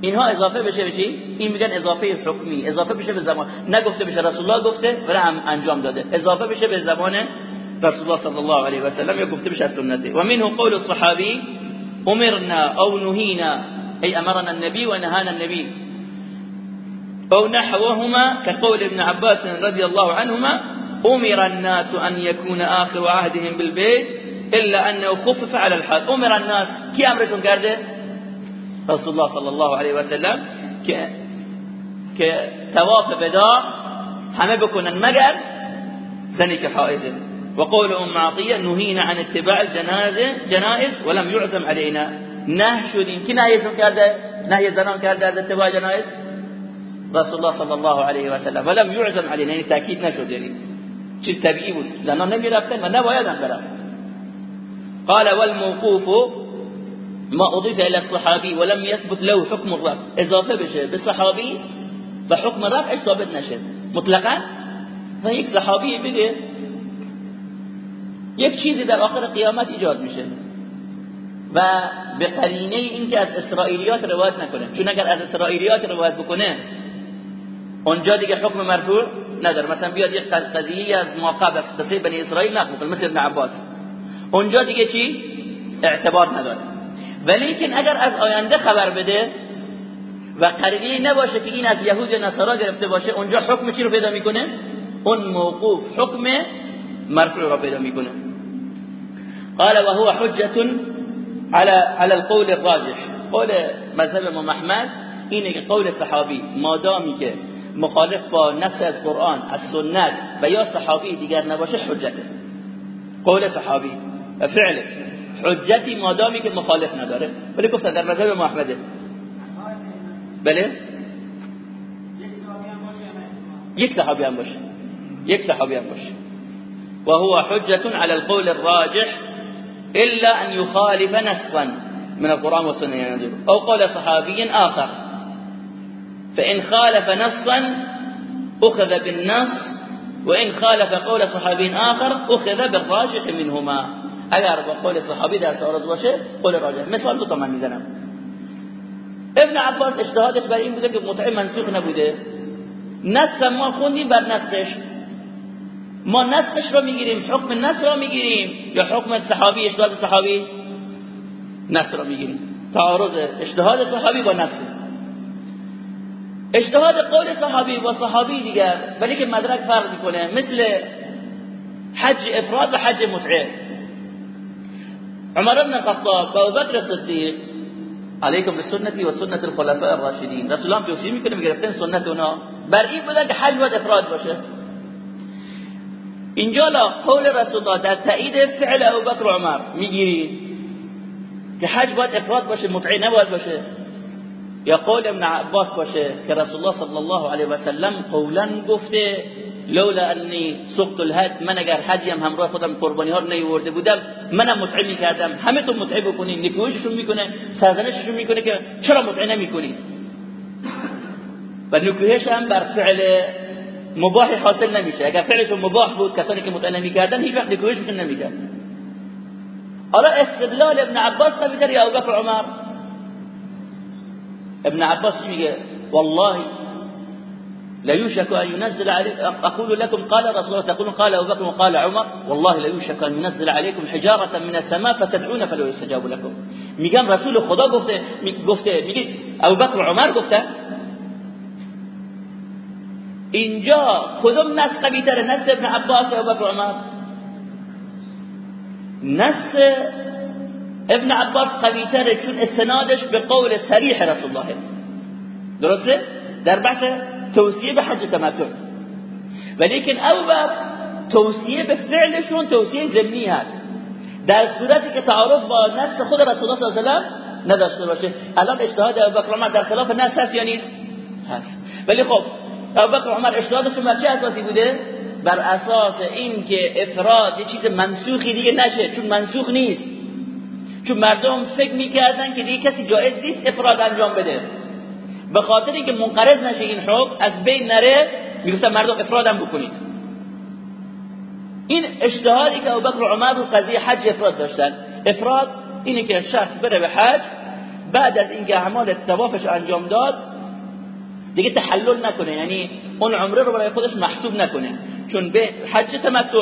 اینها اضافه بشه به چی؟ این میگن اضافه حکمی اضافه بشه به زمان. نگفته بشه رسول الله گفته ولی هم انجام داده. اضافه بشه به زمان رسول الله صلی الله علیه و سلم یا گفته بشه از سنته. و منه قول الصحابی امرنا او نهینا ای امرنا النبي ونهانا النبي او نحوهما كقول ابن عباس رضي الله عنهما امر الناس ان يكون اخر عهدهم بالبيت الا انه خفف على الحال. امر الناس کی امرشون کرده؟ رسول الله صلی الله علیه و سلم که که تواف بدا همه بکنن مگر زنی که حائزه وقول ام عطیه نهینا عن اتباع الجنازه جنائز ولم يعزم علينا نه شدیم کی نهیشون کرده نهی زنان کرده از اتباع جنائز رسول الله صلی الله علیه و سلم ولم يعزم علينا یعنی تاکید نشد یعنی چیز طبیعی بود زنان نمی رفتن و نباید هم قال والموقوف ما اضيف الى الصحابي ولم يثبت له حكم الرفع اضافه بشه. به صحابی و رفع ثابت نشه مطلقا؟ و یک صحابی بگه یک چیزی در آخر قیامت ایجاد میشه و به قرینه اینکه از اسرائیلیات روایت نکنه. چون اگر از اسرائیلیات روایت بکنه اونجا دیگه حکم مرفوع نداره. مثلا بیاد یک قضیه از ما قصه بنی اسرائیل نقل مثل ابن عباس. اونجا دیگه چی؟ اعتبار نداره. ولیکن اگر از آینده خبر بده و قرینه نباشه که این از یهود نصارا گرفته باشه اونجا حکم چی رو پیدا می‌کنه؟ اون موقوف حکم مرفوع رو پیدا می‌کنه. قال وهو حجة على على القول الراجح. قول مذهب امام احمد اینه که قول صحابی مادامی که مخالف با نص از قرآن از سنت و یا صحابی دیگر نباشه حجته. قول صحابی. و فعله حجتی مادامی که مخالف نداره. ولی گفت در مذهب محمده. بله؟ یک صحابی هم باشه. یک صحابی هم باشه. وهو حجة على القول الراجح إلا أن يخالف نصا من القرآن والسنة ينزل أو قول صحابي آخر. فإن خالف نصا أخذ بالنص وإن خالف قول صحابي آخر أخذ بالراجح منهما. اگر با قول صحابی در تعارض باشه قول راجح مثال دو تا من می‌زنم. ابن عباس اجتهادش بر این بوده که متعه منسوخ نبوده. نسخ ما خوندیم بر نسخش. ما نسخش رو می‌گیریم حکم نسخ رو می‌گیریم یا حکم صحابی اجتهاد صحابی؟ نسخ رو می‌گیریم. تعارض اجتهاد صحابی با نسخ. اجتهاد قول صحابی با صحابی دیگر ولی که مدرک فرق می‌کنه. مثل حج افراد و حج متعه عمر بن الخطاب و ابوبکر صدیق علیکم بسنتی و سنت الخلفاء الراشدین. رسول الله توصیه می‌کنه گرفتن سنت اونا. بر این بودن که حج باید افراد باشه. اینجا قول رسول الله در تایید فعل ابوبکر و عمر می‌گیری که حج باید افراد باشه متعه نباید باشه. یا قول ابن عباس باشه که رسول الله صلی الله علیه و سلم قولا گفته لولا انی سقط الهد من اگر هدیم همراه خودم قربانی ها رو نیورده بودم منم متعه کردم. همه تو متعه بکنین نکوهششون می‌کنه سرزنششون می‌کنه که چرا متعه نمی‌کنید و نکوهش هم بر فعل مباح حاصل نمیشه. اگر فعلشون مباح بود کسانی که متعه نمی‌کردن هیچ وقت نکوهششون نمی‌کرد. حالا استدلال ابن عباس قوی یا ابوبکر عمر؟ ابن عباس میگه؟ والله لا يوشك أن ينزل عليكم أقول لكم قال رسول الله تقولون قال أبو بكر وقال عمر والله لا يوشك أن ينزل عليكم حجارة من السماء فتدعون فلو يستجاب لكم. میگم رسول خدا گفته گفته میگه أبو بکر و عمر گفته اینجا کدوم نص قوی تره نص ابن عباس و بکر و عمر؟ نص ابن عباس قوی تره چون استنادش به قول رسول الله. درسته؟ در بحث توصیه به حج تمتع. ولیکن اول توصیه به فعلشون توصیه ضمنی هست. در صورتی که تعارض با نص خود رسول الله صلی الله علیه و نداشته باشه. الان اجتهاد ابوبکر عمر در خلاف نص هست یا نیست؟ هست. ولی خب ابوبکر عمر اجتهادشون بر چه اساسی بوده؟ بر اساس این که افراد یه چیز منسوخی دیگه نشه. چون منسوخ نیست. چون مردم فکر می‌کردن که دیگه کسی جایز نیست افراد انجام بده. به خاطر اینکه منقرض نشه این حکم از بین نره می‌گفتن مردم افرادم بکنید. این اجتهادی که ابوبکر و عمر رو قضیه حج افراد داشتن. افراد اینه که شخص بره به حج بعد از اینکه اعمال طوافش انجام داد دیگه تحلل نکنه. یعنی اون عمره رو برای خودش محسوب نکنه. چون به حج تمتع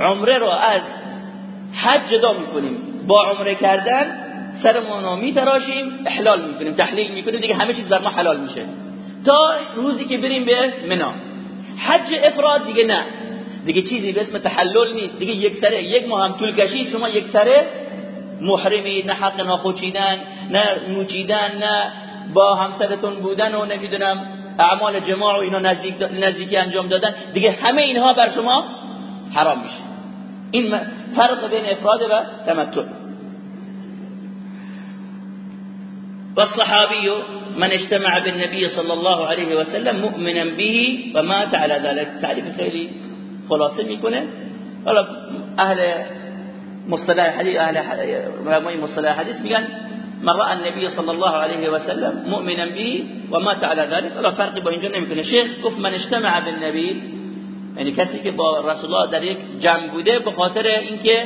عمره رو از حج جدا می‌کنیم. با عمره کردن سرمون رو میتراشیم احلال می‌کنیم تحلیل می‌کنیم دیگه همه چیز بر ما حلال میشه. تا روزی که بریم به منا حج افراد دیگه نه. دیگه چیزی به اسم تحلل نیست. دیگه یک سره یک ماه هم طول کشید شما یک سره محرمی نه حق ناخوچیدن نه نوچیدن نه با همسرتون بودن و نمی‌دونم اعمال جماع و اینا نزدیک نزدیکی انجام دادن. دیگه همه اینها بر شما حرام میشه. این فرق بین افراد و تمتع. والصحابي من اجتمع بالنبي صلى الله عليه وسلم مؤمنا به ومات على ذلك. تعريف خیلی خلاصه می‌کنه. حالا اهل مصطلح حديث اهل علماء مصطلح حديث میگن من راى النبي صلى الله عليه وسلم مؤمنا به ومات على ذلك. حالا فرقی با اینجا نمی‌کنه. شیخ گفت من اجتمع بالنبي یعنی کسی که با رسول الله در یک جمع بوده به خاطر اینکه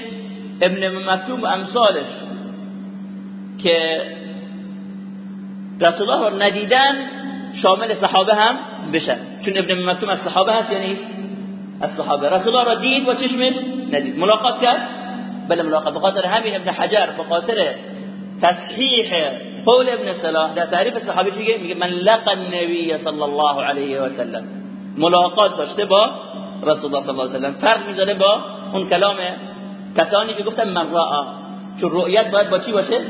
ابن مکتوم امثالش که رسول الله رو ندیدن شامل صحابه هم بشن چون ابن مکتوم از صحابه هست یا نیست از صحابه رسول الله را دید با چشمش ندید ملاقات کرد بله ملاقات بخاطر همین ابن حجر بخاطر تصحیح قول ابن صلاح در تعریف صحابه میگه میگه من لقى النبي صلی الله علیه و سلم ملاقات داشته با رسول الله صلی الله علیه و سلم فرق می‌ذاره با اون کلام کسانی که گفتن من رأى چون رؤیت باید با چی باشه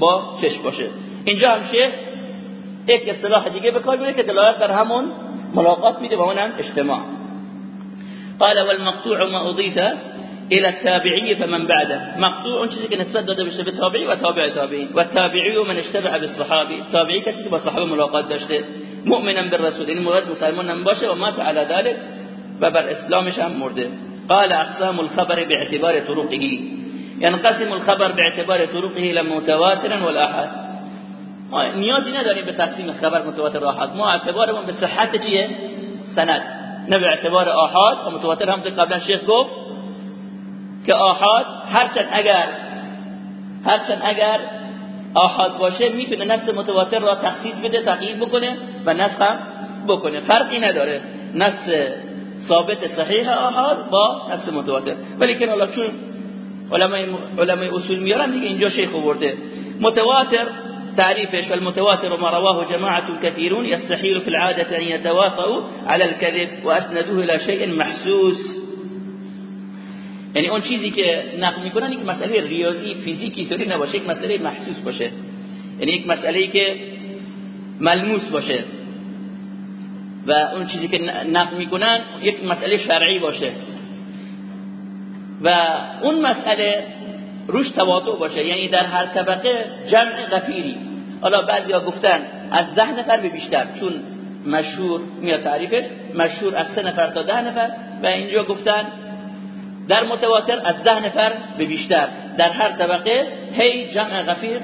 با چشم باشه اینجا هم شیخ یک اصطلاح دیگه به کار که دلالت در همون ملاقات میده و اونم اجتماع. قال والمقطوع ما اضيف الى التابعي فمن بعده. مقطوع اون چیزی که نسبت داده بشه به تابعی و تابع تابعین. و تابعی من اشتبع بالصحابي تابعی کسی که با صحابه ملاقات داشته. مؤمنا بالرسول. این مراد مسلمان هم باشه و مات على ذلك و بر اسلامش هم مرده. قال اقسام الخبر باعتبار طرقه. ينقسم الخبر باعتبار طرقه الى متواتر والاحاد نیازی نداریم به تقسیم خبر متواتر و آحاد. ما اعتبارمون به صحت چیه؟ سند. نه به اعتبار آحاد و متواتر هم قبلا شیخ گفت که آحاد هرچند اگر هرچند اگر آحاد باشه می‌تونه نص متواتر را تخصیص بده تقیید بکنه و نص هم بکنه. فرقی نداره نص ثابت صحیح آحاد با نص متواتر. ولی که حالا چون علمای اصول میارن دیگه اینجا شیخ آورده. متواتر تعريفش فالمتواتر ما رواه جماعة كثيرون يستحيل في العادة أن يتوافقوا على الكذب وأسندوه إلى شيء محسوس. یعنی اون چیزی که نقل میکنن یک مسئله ریاضی فیزیکی طوری نباشه یک مسئله محسوس باشه. یعنی یک مسئله که ملموس باشه. و اون چیزی که نقل میکنن یک مسئله شرعی باشه. و اون مسئله روش تواضع باشه. یعنی در هر طبقه جمع غفیری. حالا بعضیا گفتن از ده نفر به بیشتر چون مشهور میاد تعریفش مشهور از سه نفر تا ده نفر. و اینجا گفتن در متواتر از ده نفر به بیشتر. در هر طبقه هی جمع غفیر.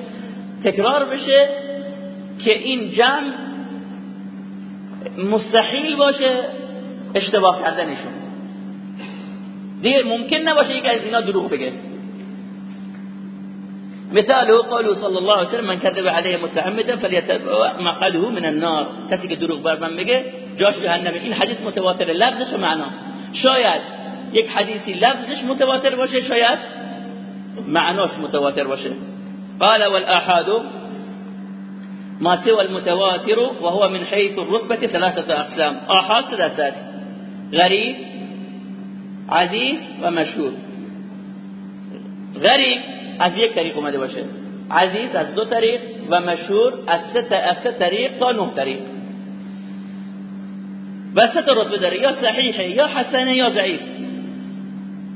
تکرار بشه که این جمع مستحیل باشه اشتباه کردنشون. دیگه ممکن نباشه یک از اینا دروغ بگه. مثاله قوله صلى الله عليه وسلم من كذب عليه متعمدا فليتبوا مقعده من النار. کسی دروغ بر من بگه جاش جهنم. این حدیث متواتر لفظش و معنا. شاید یک حدیثی لفظش متواتر باشه شاید معناش متواتر باشه. قال والآحاد ما سوى المتواتر وهو من حيث الرتبة ثلاثة أقسام. آحاد ثلاثة غريب عزيز ومشهور غریب از یک طریق اومده باشه. عزیز از دو طریق و مشهور از سه طریق تا نه طریق. و سه تا رتبه داره یا صحیحه یا حسنه یا ضعیف.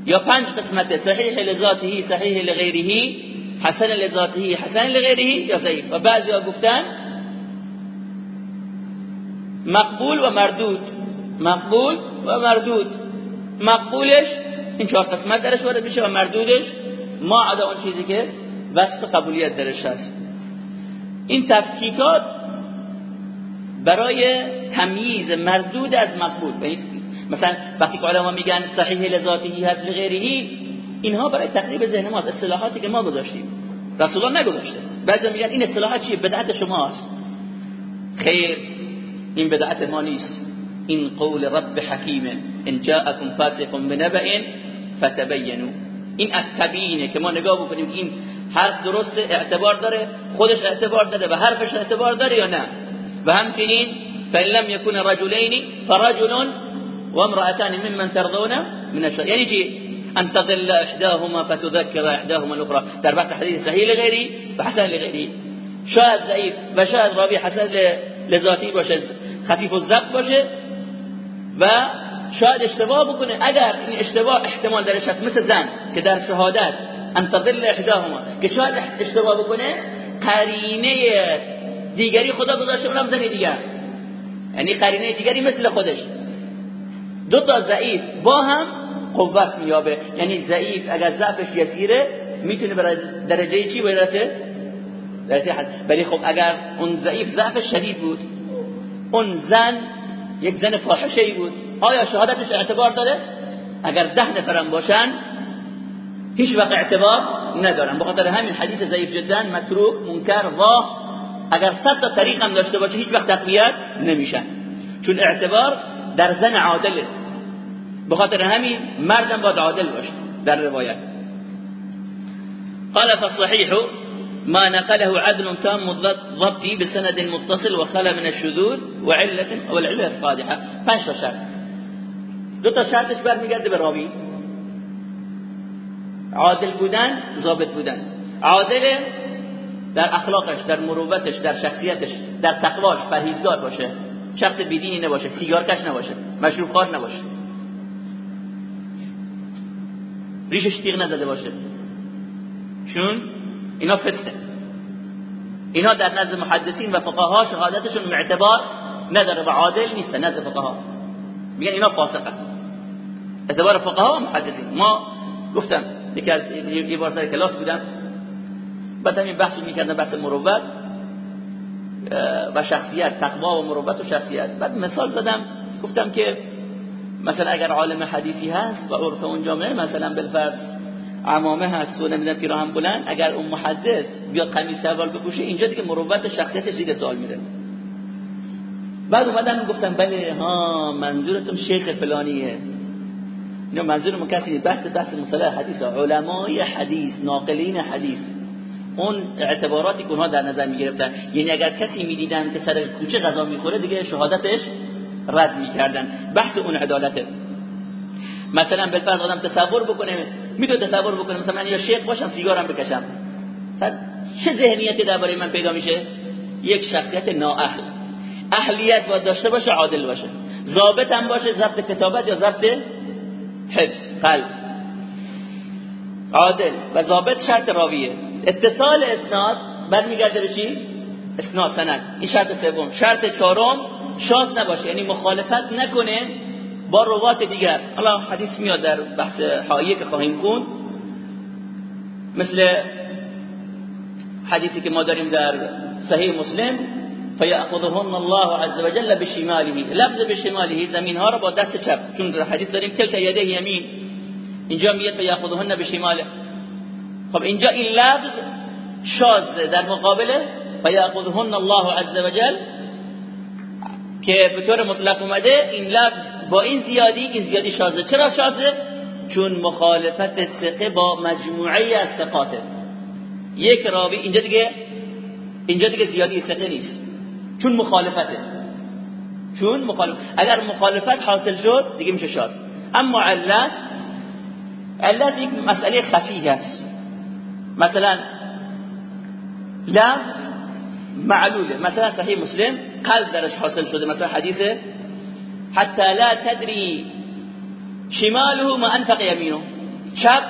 یا پنج قسمت صحیح لذاته صحیح لغیره حسن لذاته حسن لغیره یا ضعیف. و بعضی ها گفتن مقبول و مردود. مقبول و مردود. مقبولش این چهار قسمت درش وارد میشه و مردودش ما عدا اون چیزی که وصف قبولیت درش هست. این تفکیکات برای تمییز مردود از مقبول. مثلا وقتی که علما میگن صحیح لذاتی هست لغیره اینها برای تقریب ذهن ماست. اصطلاحاتی که ما گذاشتیم. رسول الله نگذاشته. بعضی میگن این اصطلاحات چیه؟ بدعت شماست خیر این بدعت ما نیست. این قول رب حکیم ان جاءكم فاسق بنبأ فتبینوا. این از که ما نگاه بکنیم این حرف درست اعتبار داره خودش اعتبار داره و حرفش اعتبار داره یا نه. و همچنین فإن لم يكن رجلين فرجل وامرأتان ممن ترضون من الشر. یعنی چی؟ ان تضل احداهما فتذكر احداهما الاخرى در بحث حدیث صحیح لغیری و حسن لغیری. شاید ضعیف و شاید راوی حسن لذاتی باشه خفیف الضبط باشه و شاید اشتباه بکنه اگر این اشتباه احتمال درش هست مثل زن که در شهادت ان تضل احداهما که شاید اشتباه بکنه قرینه دیگری خدا گذاشته اونم زن دیگر. یعنی قرینه دیگری مثل خودش. دو تا ضعیف با هم قوت میابه یعنی ضعیف اگر ضعفش یسیره می‌تونه برای درجه چی برسه درجه؟ حد. ولی خب اگر اون ضعیف ضعفش شدید بود اون زن یک زن فاحشه ای بود. آیا شهادتش اعتبار داره؟ اگر ده نفرم باشن هیچ وقت اعتبار ندارن. بخاطر همین حدیث ضعیف جدا متروک منکر و اگر صد تا طریق هم داشته باشه هیچ وقت تقویت نمیشن چون اعتبار در زن عادله. بخاطر همین مردم باید عادل باشه. در روایت. قال فالصحيح ما نقله عدل تام ضبطي بسند متصل وخلى من الشذوذ وعلة والعلة القادحة پنج شرط. دو تا شرطش برمیگرده به راوی. عادل بودن ضابط بودن. عادل در اخلاقش در مروتش در شخصیتش در تقواش پرهیزگار باشه. شخص بیدینی نباشه سیگارکش نباشه مشروب خار نباشه. ریشش تیغ نزده باشه. چون؟ اینا فسته اینا در نزد محدثین و فقها شهادتشون معتبار نداره و عادل نیست نزد فقها میگن اینا فاسقه. اعتبار فقها و محدثین. ما گفتم یه بار سر کلاس بودم. بعد همین بحث می‌کردم بحث مروت و شخصیت تقوا و مروت و شخصیت. بعد مثال زدم گفتم که مثلا اگر عالم حدیثی هست و عرف اون جامعه مثلا بالفرض عمامه هست و نمی‌دونم پیراهن بلند اگر اون محدث بیاد قمیص سروال بپوشه اینجا دیگه مروت شخصیتش زیر سوال میره بعد اومدن گفتن بله ها منظورتون شیخ فلانیه. اینا منظور کسی بحث بحث مصطلح حدیث علمای حدیث ناقلین حدیث. اون اعتباراتی که اونها در نظر می‌گرفتن. یعنی اگر کسی می‌دیدن که سر کوچه غذا می‌خوره دیگه شهادتش رد می‌کردن. بحث اون عدالته مثلا بالفرض آدم تصور بکنه می‌تونه تصور بکنه مثلا من یا شیخ باشم سیگارم بکشم. چه ذهنیتی درباره من پیدا میشه؟ یک شخصیت نااهل. اهلیت باید داشته باشه عادل باشه. ضابط هم باشه ضبط کتابت یا ضبط حفظ قلب. عادل و ضابط شرط راویه. اتصال اسناد بعد میگرده به چی؟ اسناد سند. این شرط سوم. شرط چهارم شاذ نباشه. یعنی مخالفت نکنه با روات دیگر. حالا حدیث میاد در بحث حاییه که خواهیم کن مثل حدیثی که ما داریم در صحیح مسلم فیأخذهن الله عز وجل بشماله. لفظ بشماله زمین ها رو با دست چپ. چون در حدیث داریم تلک یده یمین. اینجا میاد فیأخذهن بشماله. خب اینجا این لفظ شاذ در مقابل فیأخذهن الله عز وجل که به طور مطلق اومده این لفظ با این زیادی این زیادی شازه چرا شازه چون مخالفت ثقه با مجموعه از ثقاته. یک راوی اینجا دیگه اینجا دیگه زیادی ثقه نیست. چون مخالفته. چون مخالف اگر مخالفت حاصل شد دیگه میشه شاز اما علت علت یک مسئله خفی هست مثلا لفظ معلوله. مثلا صحیح مسلم قلب درش حاصل شده. مثلا حدیث حتی لا تدری شماله ما انفق یمینه. چپ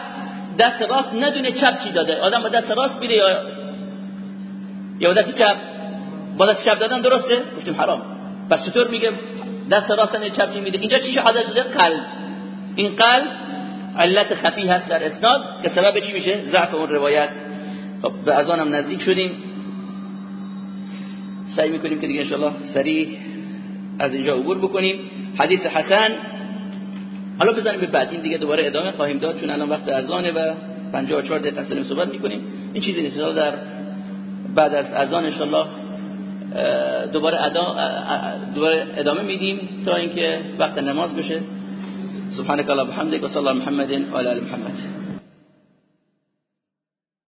دست راست ندونه چپ چی داده. آدم با دست راست میره یا یا دست چپ؟ با دست چپ دادن درسته؟ گفتیم حرام. پس چطور میگه؟ دست راست چپ میده. اینجا چی شهاده شده قلب. این قلب علت خفی هست در اسناد. که سبب چی میشه؟ ضعف اون روایت. خب به اذانم نزدیک شدیم. سعی می‌کنیم که دیگه انشاءالله سریع از اینجا عبور بکنیم. حدیث حسن. حالا بزنیم به بعد. این دیگه دوباره ادامه خواهیم داد چون الان وقت اذانه و 54 دقیقه سلیم صحبت می‌کنیم. این چیزی نیست. در بعد از اذان ان دوباره دوباره ادامه میدیم تا اینکه وقت نماز بشه. سبحانك اللهم وبحمدك وصلى الله محمد وعلى ال محمد.